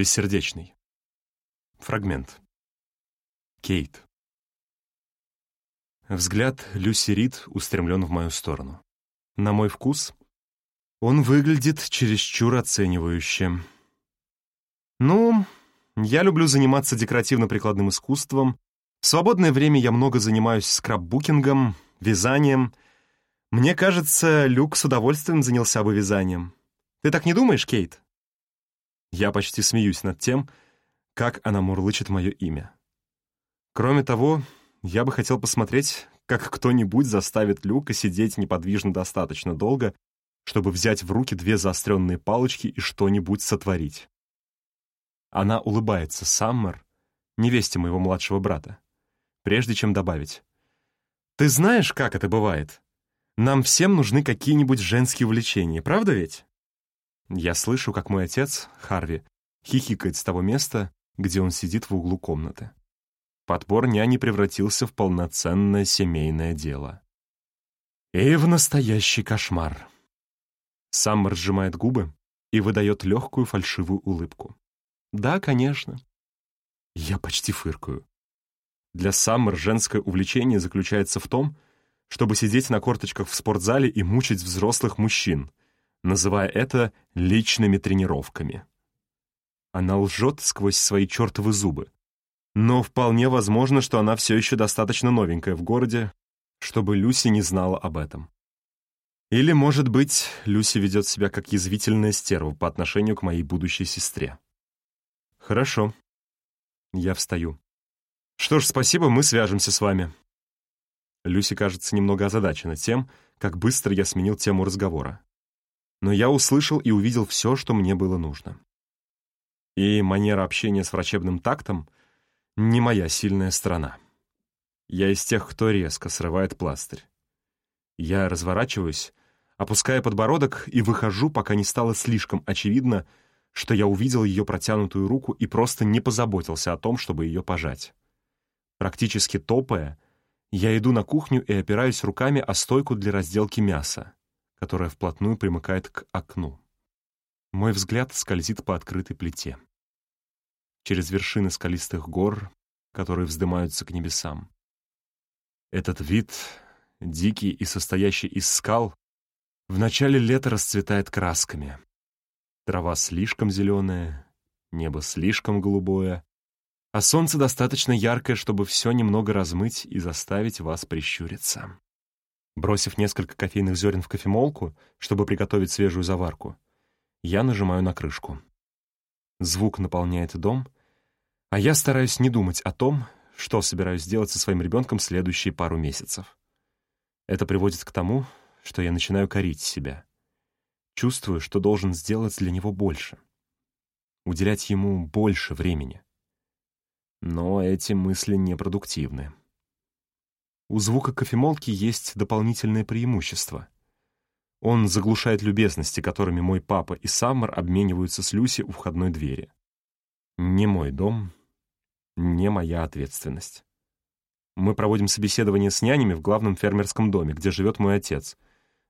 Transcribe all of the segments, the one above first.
Бессердечный. Фрагмент. Кейт. Взгляд Люси Рид устремлен в мою сторону. На мой вкус он выглядит чересчур оценивающе. Ну, я люблю заниматься декоративно-прикладным искусством. В свободное время я много занимаюсь скраббукингом, вязанием. Мне кажется, Люк с удовольствием занялся бы вязанием. Ты так не думаешь, Кейт? Я почти смеюсь над тем, как она мурлычет мое имя. Кроме того, я бы хотел посмотреть, как кто-нибудь заставит Люка сидеть неподвижно достаточно долго, чтобы взять в руки две заостренные палочки и что-нибудь сотворить. Она улыбается Саммер, невесте моего младшего брата, прежде чем добавить. «Ты знаешь, как это бывает? Нам всем нужны какие-нибудь женские увлечения, правда ведь?» Я слышу, как мой отец, Харви, хихикает с того места, где он сидит в углу комнаты. Подбор няни превратился в полноценное семейное дело. И в настоящий кошмар. Саммер сжимает губы и выдает легкую фальшивую улыбку. «Да, конечно». Я почти фыркаю. Для Саммер женское увлечение заключается в том, чтобы сидеть на корточках в спортзале и мучить взрослых мужчин, называя это личными тренировками. Она лжет сквозь свои чертовы зубы. Но вполне возможно, что она все еще достаточно новенькая в городе, чтобы Люси не знала об этом. Или, может быть, Люси ведет себя как язвительная стерва по отношению к моей будущей сестре. Хорошо. Я встаю. Что ж, спасибо, мы свяжемся с вами. Люси кажется немного озадачена тем, как быстро я сменил тему разговора но я услышал и увидел все, что мне было нужно. И манера общения с врачебным тактом — не моя сильная сторона. Я из тех, кто резко срывает пластырь. Я разворачиваюсь, опуская подбородок и выхожу, пока не стало слишком очевидно, что я увидел ее протянутую руку и просто не позаботился о том, чтобы ее пожать. Практически топая, я иду на кухню и опираюсь руками о стойку для разделки мяса которая вплотную примыкает к окну. Мой взгляд скользит по открытой плите. Через вершины скалистых гор, которые вздымаются к небесам. Этот вид, дикий и состоящий из скал, в начале лета расцветает красками. Трава слишком зеленая, небо слишком голубое, а солнце достаточно яркое, чтобы все немного размыть и заставить вас прищуриться. Бросив несколько кофейных зерен в кофемолку, чтобы приготовить свежую заварку, я нажимаю на крышку. Звук наполняет дом, а я стараюсь не думать о том, что собираюсь сделать со своим ребенком следующие пару месяцев. Это приводит к тому, что я начинаю корить себя. Чувствую, что должен сделать для него больше. Уделять ему больше времени. Но эти мысли непродуктивны. У звука кофемолки есть дополнительное преимущество. Он заглушает любезности, которыми мой папа и Саммер обмениваются с Люси у входной двери. Не мой дом, не моя ответственность. Мы проводим собеседование с нянями в главном фермерском доме, где живет мой отец,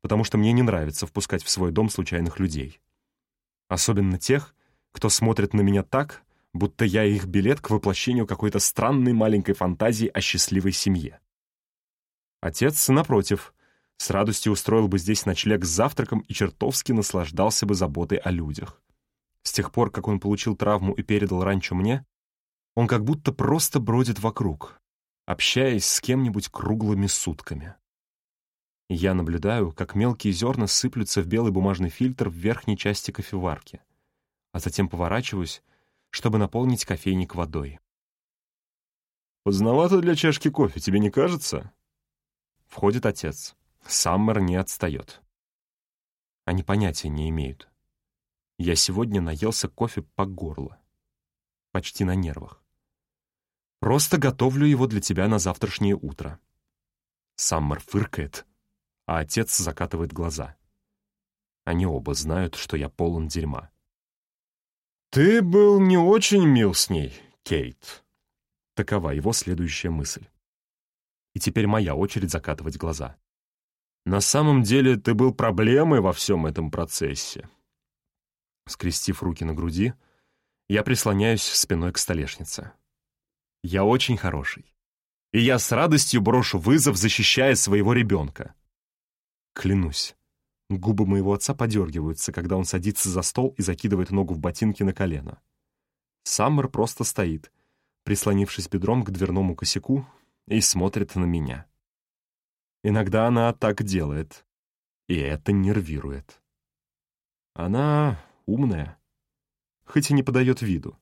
потому что мне не нравится впускать в свой дом случайных людей. Особенно тех, кто смотрит на меня так, будто я их билет к воплощению какой-то странной маленькой фантазии о счастливой семье. Отец, напротив, с радостью устроил бы здесь ночлег с завтраком и чертовски наслаждался бы заботой о людях. С тех пор, как он получил травму и передал ранчо мне, он как будто просто бродит вокруг, общаясь с кем-нибудь круглыми сутками. Я наблюдаю, как мелкие зерна сыплются в белый бумажный фильтр в верхней части кофеварки, а затем поворачиваюсь, чтобы наполнить кофейник водой. «Поздновато для чашки кофе, тебе не кажется?» Входит отец. Саммер не отстает. Они понятия не имеют. Я сегодня наелся кофе по горло. Почти на нервах. Просто готовлю его для тебя на завтрашнее утро. Саммер фыркает, а отец закатывает глаза. Они оба знают, что я полон дерьма. «Ты был не очень мил с ней, Кейт». Такова его следующая мысль и теперь моя очередь закатывать глаза. «На самом деле ты был проблемой во всем этом процессе». Скрестив руки на груди, Я прислоняюсь спиной к столешнице. Я очень хороший. И я с радостью брошу вызов, защищая своего ребенка. Клянусь, губы моего отца подергиваются, когда он садится за стол и закидывает ногу в ботинки на колено. Саммер просто стоит, прислонившись бедром к дверному косяку, и смотрит на меня. Иногда она так делает, и это нервирует. Она умная, хоть и не подает виду.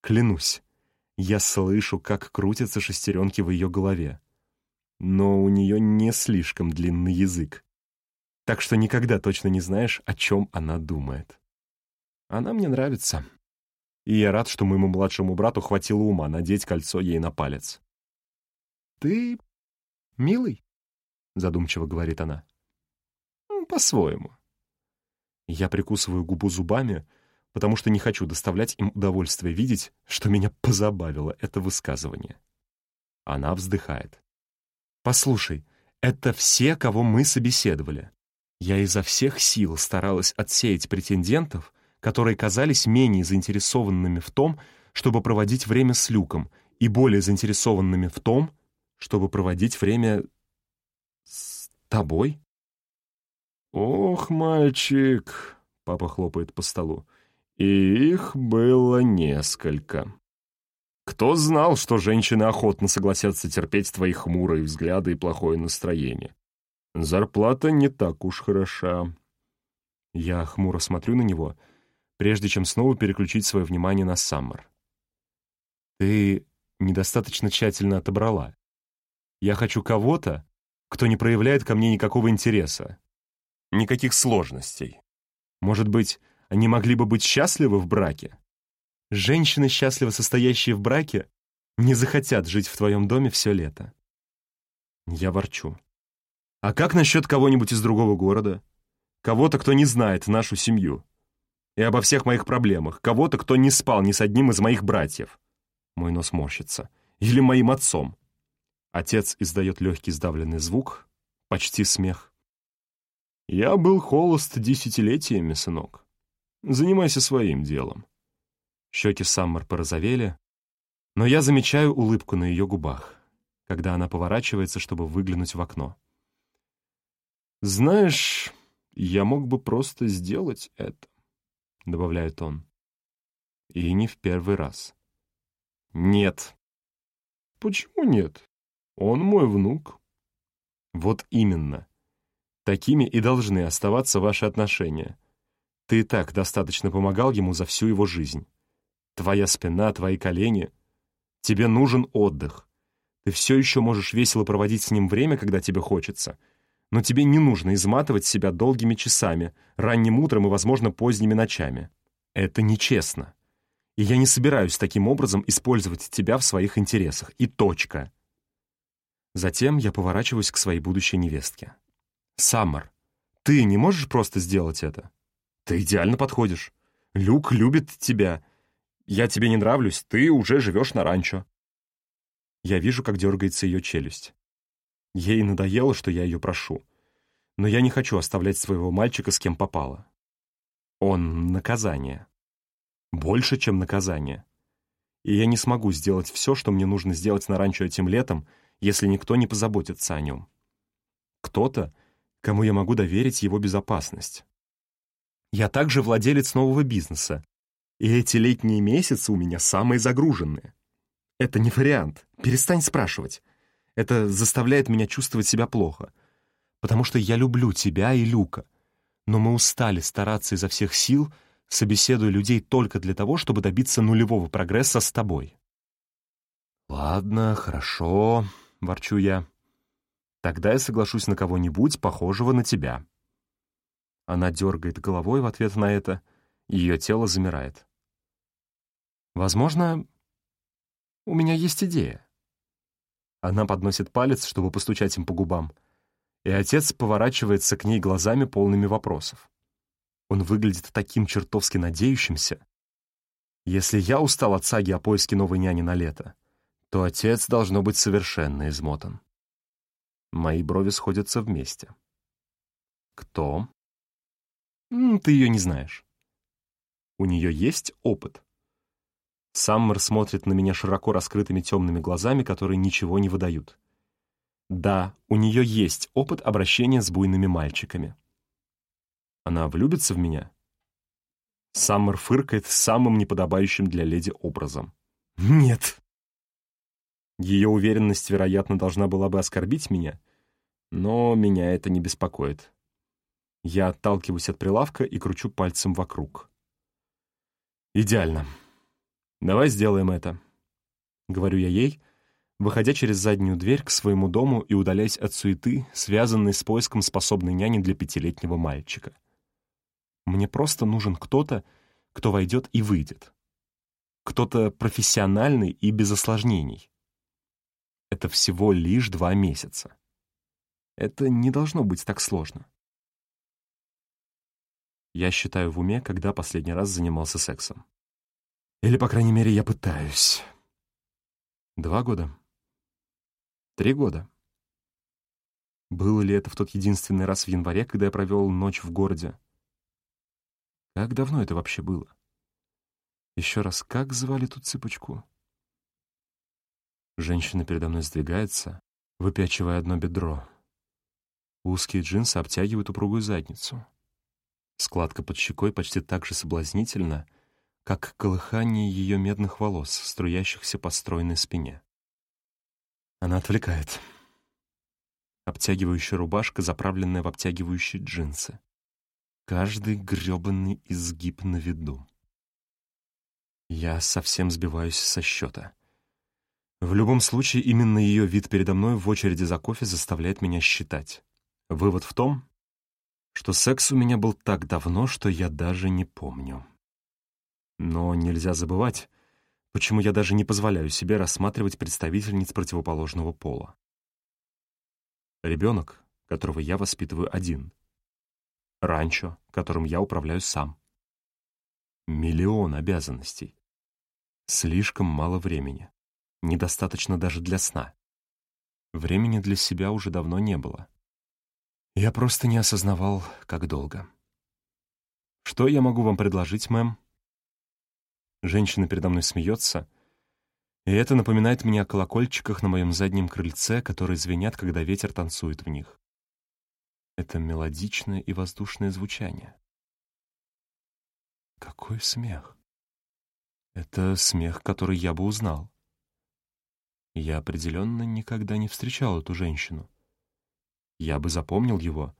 Клянусь, я слышу, как крутятся шестеренки в ее голове. Но у нее не слишком длинный язык. Так что никогда точно не знаешь, о чем она думает. Она мне нравится. И я рад, что моему младшему брату хватило ума надеть кольцо ей на палец. «Ты милый?» — задумчиво говорит она. «По-своему». Я прикусываю губу зубами, потому что не хочу доставлять им удовольствие видеть, что меня позабавило это высказывание. Она вздыхает. «Послушай, это все, кого мы собеседовали. Я изо всех сил старалась отсеять претендентов, которые казались менее заинтересованными в том, чтобы проводить время с Люком, и более заинтересованными в том, чтобы проводить время с тобой. «Ох, мальчик!» — папа хлопает по столу. И их было несколько. Кто знал, что женщины охотно согласятся терпеть твои хмурые взгляды и плохое настроение? Зарплата не так уж хороша. Я хмуро смотрю на него, прежде чем снова переключить свое внимание на Саммер. Ты недостаточно тщательно отобрала. Я хочу кого-то, кто не проявляет ко мне никакого интереса, никаких сложностей. Может быть, они могли бы быть счастливы в браке. Женщины, счастливо состоящие в браке, не захотят жить в твоем доме все лето. Я ворчу. А как насчет кого-нибудь из другого города? Кого-то, кто не знает нашу семью. И обо всех моих проблемах. Кого-то, кто не спал ни с одним из моих братьев. Мой нос морщится. Или моим отцом. Отец издает легкий сдавленный звук, почти смех. Я был холост десятилетиями, сынок. Занимайся своим делом». Щеки Саммер порозовели, но я замечаю улыбку на ее губах, когда она поворачивается, чтобы выглянуть в окно. «Знаешь, я мог бы просто сделать это», — добавляет он. «И не в первый раз». «Нет». «Почему нет? Он мой внук». «Вот именно. Такими и должны оставаться ваши отношения». Ты и так достаточно помогал ему за всю его жизнь. Твоя спина, твои колени. Тебе нужен отдых. Ты все еще можешь весело проводить с ним время, когда тебе хочется. Но тебе не нужно изматывать себя долгими часами, ранним утром и, возможно, поздними ночами. Это нечестно. И я не собираюсь таким образом использовать тебя в своих интересах. И точка. Затем я поворачиваюсь к своей будущей невестке. «Саммер, ты не можешь просто сделать это?» Ты идеально подходишь. Люк любит тебя. Я тебе не нравлюсь, ты уже живешь на ранчо. Я вижу, как дергается ее челюсть. Ей надоело, что я ее прошу. Но я не хочу оставлять своего мальчика с кем попало. Он — наказание. Больше, чем наказание. И я не смогу сделать все, что мне нужно сделать на ранчо этим летом, если никто не позаботится о нем. Кто-то, кому я могу доверить его безопасность. Я также владелец нового бизнеса. И эти летние месяцы у меня самые загруженные. Это не вариант. Перестань спрашивать. Это заставляет меня чувствовать себя плохо. Потому что я люблю тебя и Люка. Но мы устали стараться изо всех сил, собеседуя людей только для того, чтобы добиться нулевого прогресса с тобой. «Ладно, хорошо», — ворчу я. «Тогда я соглашусь на кого-нибудь, похожего на тебя». Она дергает головой в ответ на это, и ее тело замирает. «Возможно, у меня есть идея». Она подносит палец, чтобы постучать им по губам, и отец поворачивается к ней глазами, полными вопросов. Он выглядит таким чертовски надеющимся. Если я устал от саги о поиске новой няни на лето, то отец должно быть совершенно измотан. Мои брови сходятся вместе. «Кто?» Ты ее не знаешь. У нее есть опыт. Саммер смотрит на меня широко раскрытыми темными глазами, которые ничего не выдают. Да, у нее есть опыт обращения с буйными мальчиками. Она влюбится в меня? Саммер фыркает самым неподобающим для леди образом. Нет. Ее уверенность, вероятно, должна была бы оскорбить меня, но меня это не беспокоит. Я отталкиваюсь от прилавка и кручу пальцем вокруг. «Идеально. Давай сделаем это», — говорю я ей, выходя через заднюю дверь к своему дому и удаляясь от суеты, связанной с поиском способной няни для пятилетнего мальчика. Мне просто нужен кто-то, кто войдет и выйдет. Кто-то профессиональный и без осложнений. Это всего лишь два месяца. Это не должно быть так сложно. Я считаю в уме, когда последний раз занимался сексом. Или, по крайней мере, я пытаюсь. Два года. Три года. Было ли это в тот единственный раз в январе, когда я провел ночь в городе? Как давно это вообще было? Еще раз, как звали ту цыпочку? Женщина передо мной сдвигается, выпячивая одно бедро. Узкие джинсы обтягивают упругую задницу. Складка под щекой почти так же соблазнительна, как колыхание ее медных волос, струящихся по стройной спине. Она отвлекает. Обтягивающая рубашка, заправленная в обтягивающие джинсы. Каждый грёбаный изгиб на виду. Я совсем сбиваюсь со счета. В любом случае, именно ее вид передо мной в очереди за кофе заставляет меня считать. Вывод в том, что секс у меня был так давно, что я даже не помню. Но нельзя забывать, почему я даже не позволяю себе рассматривать представительниц противоположного пола. Ребенок, которого я воспитываю один. Ранчо, которым я управляю сам. Миллион обязанностей. Слишком мало времени. Недостаточно даже для сна. Времени для себя уже давно не было. Я просто не осознавал, как долго. «Что я могу вам предложить, мэм?» Женщина передо мной смеется, и это напоминает мне о колокольчиках на моем заднем крыльце, которые звенят, когда ветер танцует в них. Это мелодичное и воздушное звучание. Какой смех! Это смех, который я бы узнал. Я определенно никогда не встречал эту женщину. Я бы запомнил его,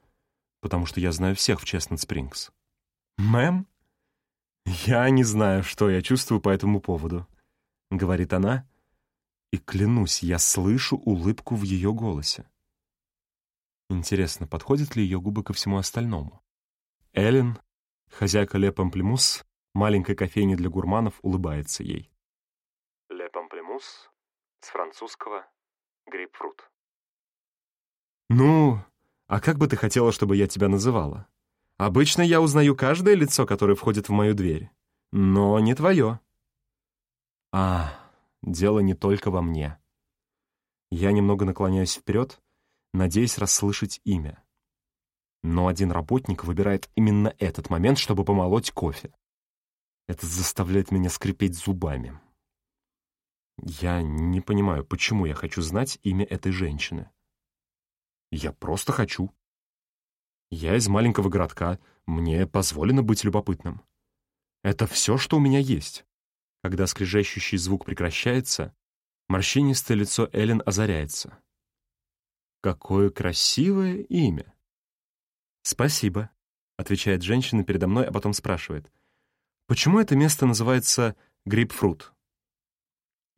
потому что я знаю всех в Честнет Спрингс. «Мэм?» «Я не знаю, что я чувствую по этому поводу», — говорит она, и, клянусь, я слышу улыбку в ее голосе. Интересно, подходят ли ее губы ко всему остальному? Эллен, хозяйка Ле маленькой кофейни для гурманов, улыбается ей. Ле Памплемус, с французского грейпфрут. «Ну, а как бы ты хотела, чтобы я тебя называла? Обычно я узнаю каждое лицо, которое входит в мою дверь, но не твое». «А, дело не только во мне». Я немного наклоняюсь вперед, надеясь расслышать имя. Но один работник выбирает именно этот момент, чтобы помолоть кофе. Это заставляет меня скрипеть зубами. Я не понимаю, почему я хочу знать имя этой женщины. Я просто хочу. Я из маленького городка, мне позволено быть любопытным. Это все, что у меня есть. Когда скрежещущий звук прекращается, морщинистое лицо Эллен озаряется. Какое красивое имя! Спасибо, отвечает женщина передо мной, а потом спрашивает. Почему это место называется грейпфрут?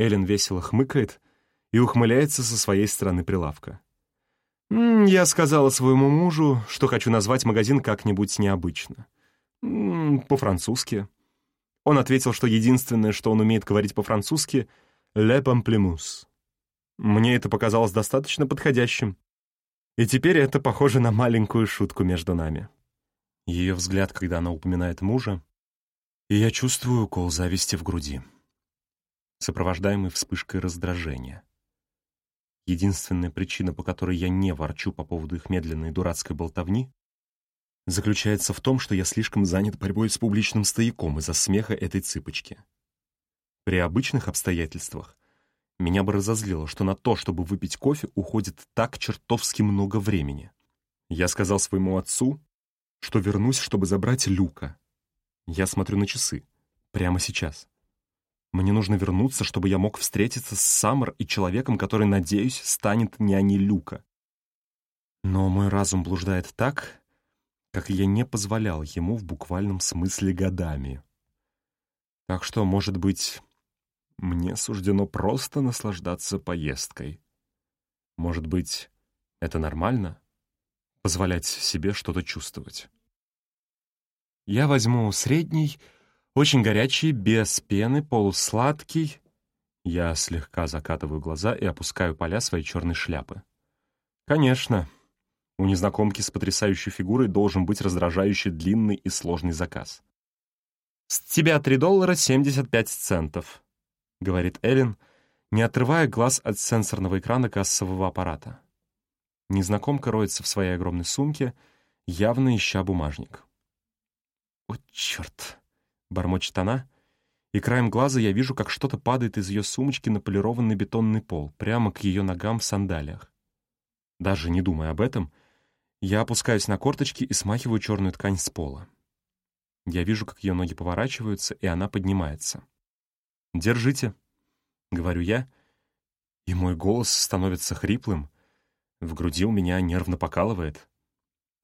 Эллен весело хмыкает и ухмыляется со своей стороны прилавка. Я сказала своему мужу, что хочу назвать магазин как-нибудь необычно. По-французски. Он ответил, что единственное, что он умеет говорить по-французски — «le pamplemousse». Мне это показалось достаточно подходящим. И теперь это похоже на маленькую шутку между нами. Ее взгляд, когда она упоминает мужа, и я чувствую укол зависти в груди, сопровождаемый вспышкой раздражения. Единственная причина, по которой я не ворчу по поводу их медленной дурацкой болтовни, заключается в том, что я слишком занят борьбой с публичным стояком из-за смеха этой цыпочки. При обычных обстоятельствах меня бы разозлило, что на то, чтобы выпить кофе, уходит так чертовски много времени. Я сказал своему отцу, что вернусь, чтобы забрать Люка. Я смотрю на часы. Прямо сейчас. Мне нужно вернуться, чтобы я мог встретиться с Саммер и человеком, который, надеюсь, станет няней Люка. Но мой разум блуждает так, как я не позволял ему в буквальном смысле годами. Так что, может быть, мне суждено просто наслаждаться поездкой. Может быть, это нормально? Позволять себе что-то чувствовать. Я возьму средний, очень горячий, без пены, полусладкий. Я слегка закатываю глаза и опускаю поля своей черной шляпы. Конечно, у незнакомки с потрясающей фигурой должен быть раздражающий длинный и сложный заказ. «С тебя 3 доллара 75 центов», — говорит Эллен, не отрывая глаз от сенсорного экрана кассового аппарата. Незнакомка роется в своей огромной сумке, явно ища бумажник. «О, черт!» — бормочет она, и краем глаза я вижу, как что-то падает из ее сумочки на полированный бетонный пол, прямо к ее ногам в сандалиях. Даже не думая об этом, я опускаюсь на корточки и смахиваю черную ткань с пола. Я вижу, как ее ноги поворачиваются, и она поднимается. «Держите», — говорю я, и мой голос становится хриплым. В груди у меня нервно покалывает.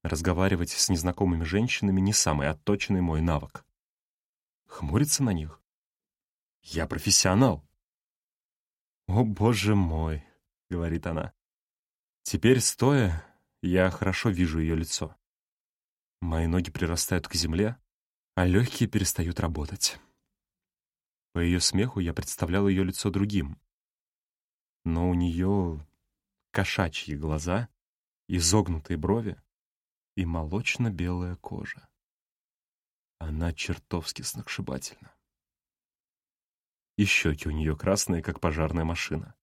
Разговаривать с незнакомыми женщинами не самый отточенный мой навык. Хмуриться на них? Я профессионал. «О, боже мой», — говорит она. Теперь, стоя, я хорошо вижу ее лицо. Мои ноги прирастают к земле, а легкие перестают работать. По ее смеху я представлял ее лицо другим. Но у нее кошачьи глаза, изогнутые брови и молочно-белая кожа. Она чертовски сногсшибательна. И щеки у нее красные, как пожарная машина.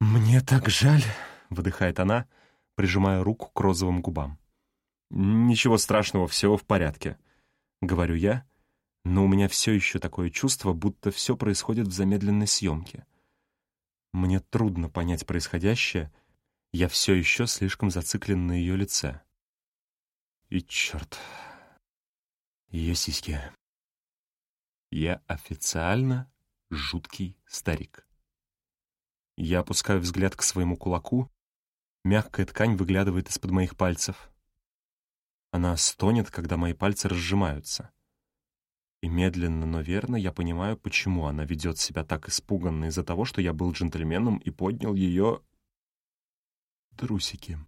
«Мне так жаль», — выдыхает она, — прижимая руку к розовым губам. «Ничего страшного, все в порядке», — говорю я, но у меня все еще такое чувство, будто все происходит в замедленной съемке. Мне трудно понять происходящее, я все еще слишком зациклен на ее лице. И черт, ее сиськи. Я официально жуткий старик. Я опускаю взгляд к своему кулаку Мягкая ткань выглядывает из-под моих пальцев. Она стонет, когда мои пальцы разжимаются. И медленно, но верно я понимаю, почему она ведет себя так испуганно из-за того, что я был джентльменом и поднял ее... трусики.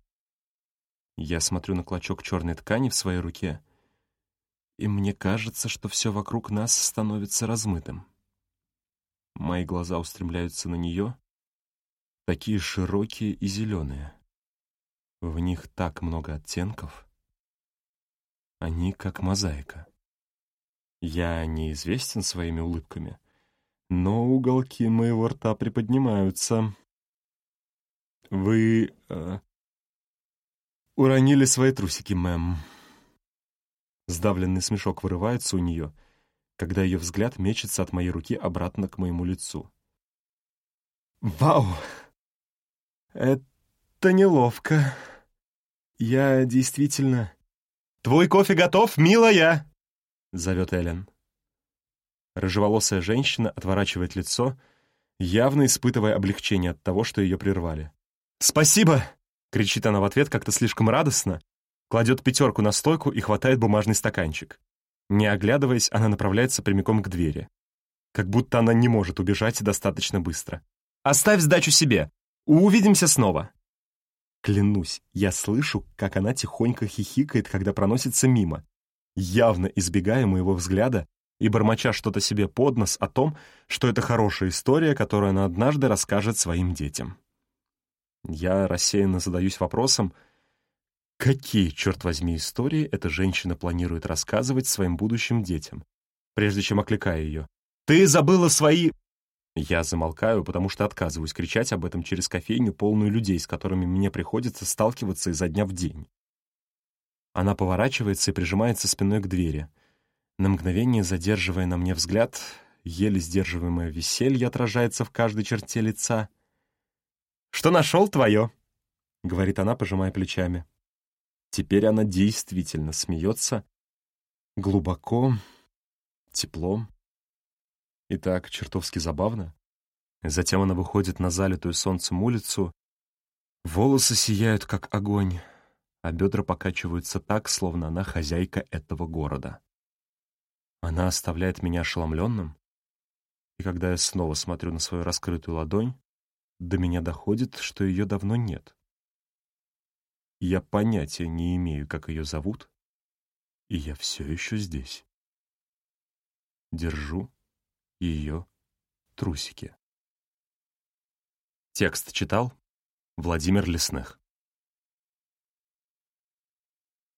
Я смотрю на клочок черной ткани в своей руке, и мне кажется, что все вокруг нас становится размытым. Мои глаза устремляются на нее, такие широкие и зеленые. В них так много оттенков. Они как мозаика. Я неизвестен своими улыбками, но уголки моего рта приподнимаются. Вы... Э, уронили свои трусики, мэм. Сдавленный смешок вырывается у нее, когда ее взгляд мечется от моей руки обратно к моему лицу. «Вау! Это неловко!» Я действительно... «Твой кофе готов, милая!» — зовет Эллен. Рыжеволосая женщина отворачивает лицо, явно испытывая облегчение от того, что ее прервали. «Спасибо!» — кричит она в ответ как-то слишком радостно, кладет пятерку на стойку и хватает бумажный стаканчик. Не оглядываясь, она направляется прямиком к двери. Как будто она не может убежать достаточно быстро. «Оставь сдачу себе! Увидимся снова!» Клянусь, я слышу, как она тихонько хихикает, когда проносится мимо, явно избегая моего взгляда и бормоча что-то себе под нос о том, что это хорошая история, которую она однажды расскажет своим детям. Я рассеянно задаюсь вопросом, какие, черт возьми, истории эта женщина планирует рассказывать своим будущим детям, прежде чем окликаю ее. «Ты забыла свои...» Я замолкаю, потому что отказываюсь кричать об этом через кофейню, полную людей, с которыми мне приходится сталкиваться изо дня в день. Она поворачивается и прижимается спиной к двери. На мгновение, задерживая на мне взгляд, еле сдерживаемое веселье отражается в каждой черте лица. «Что нашел, твое?» — говорит она, пожимая плечами. Теперь она действительно смеется. Глубоко, тепло. И так чертовски забавно. Затем она выходит на залитую солнцем улицу. Волосы сияют, как огонь, а бедра покачиваются так, словно она хозяйка этого города. Она оставляет меня ошеломленным, и когда я снова смотрю на свою раскрытую ладонь, до меня доходит, что ее давно нет. Я понятия не имею, как ее зовут, и я все еще здесь. Держу ее трусики. Текст читал Владимир Лесных.